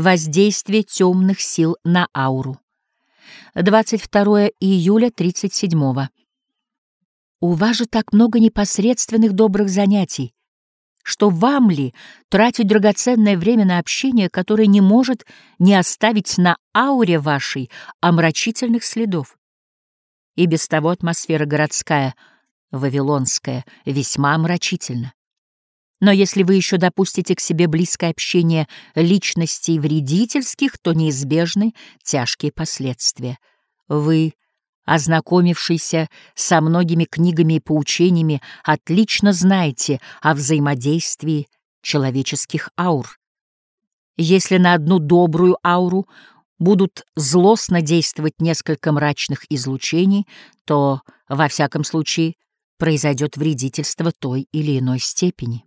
Воздействие темных сил на ауру. 22 июля 37 -го. У вас же так много непосредственных добрых занятий, что вам ли тратить драгоценное время на общение, которое не может не оставить на ауре вашей омрачительных следов? И без того атмосфера городская, вавилонская, весьма омрачительна. Но если вы еще допустите к себе близкое общение личностей вредительских, то неизбежны тяжкие последствия. Вы, ознакомившийся со многими книгами и поучениями, отлично знаете о взаимодействии человеческих аур. Если на одну добрую ауру будут злостно действовать несколько мрачных излучений, то, во всяком случае, произойдет вредительство той или иной степени.